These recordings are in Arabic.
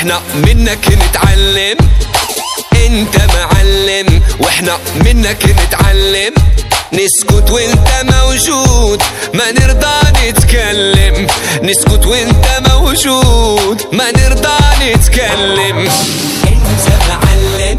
وإحنا منك نتعلم. انت معلم وإحنا منك نتعلم. نسكت وانت موجود ما نرضى نتكلم. نسكت وانت موجود ما نرضى نتكلم. انت معلم.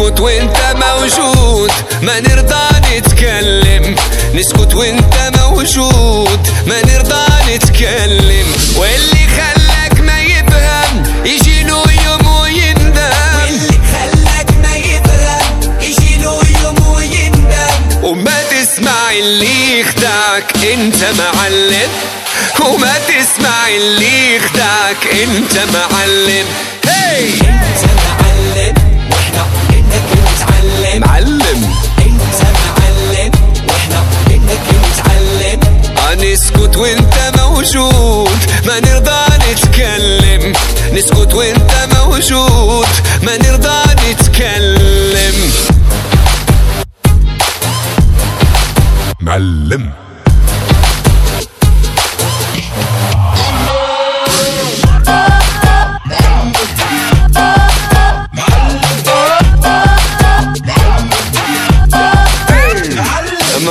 نسكت وانت موجود. ما نرضى نتكلم. نسكت وانت موجود. ما نرضى نتكلم. واللي خلاك ما يفهم يجي له يوم ويندم. اللي خلاك ما يفهم يجي له يوم ويندم. وما تسمع اللي يخدعك انت معلم. وما تسمع اللي يخدعك انت معلم. هي انت معلم. منك نتعلم معلم. انت معلم وإحنا منك نتعلم نسكت وانت موجود ما نرضى نتكلم. نسكت وانت موجود ما نرضى نتكلم. معلم.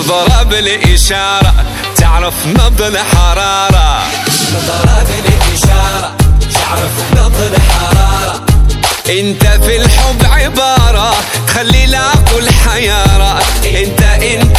مضرب الإشارة تعرف نبض الحرارة ضرب الإشارة تعرف نبض الحرارة أنت في الحب عبارة. تخلي العقل حيارة. أنت أنت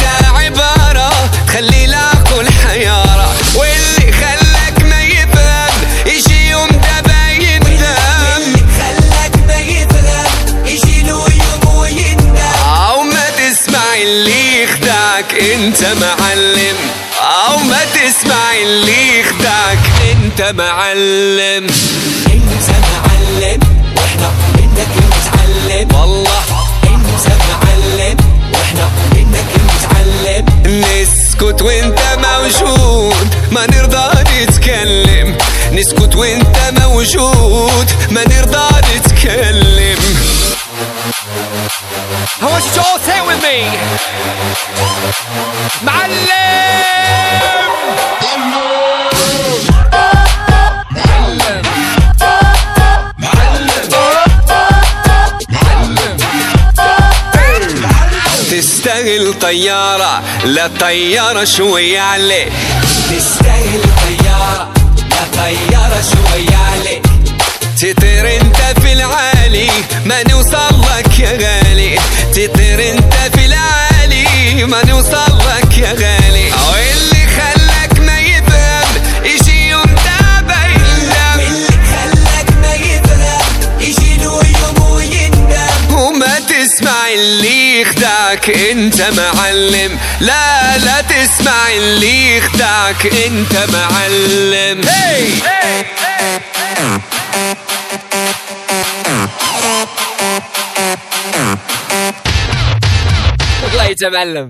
انت معلم أو ما تسمع اللي يخدعك. انت معلم انت معلم وإحنا منك نتعلم والله انت معلم وإحنا منك نتعلم نسكت وانت موجود ما نرضى نتكلم. نسكت وانت موجود ما نرضى نتكلم. Me. معلم تستاهل طيارة لا طيارة شوي عليك تستاهل طيارة لا طيارة شوية عليك تطير انت في العالي ما نوصل انت في العالي. ما نوصل لك يا غالي. أو اللي خلاك ما يفهم يجي يوم تابع يندم اللي خلاك ما يفهم يجي له يوم ويندم وما تسمع اللي يخدعك أنت معلم. لا لا تسمع اللي يخدعك أنت معلم. Hey! later Isabellum.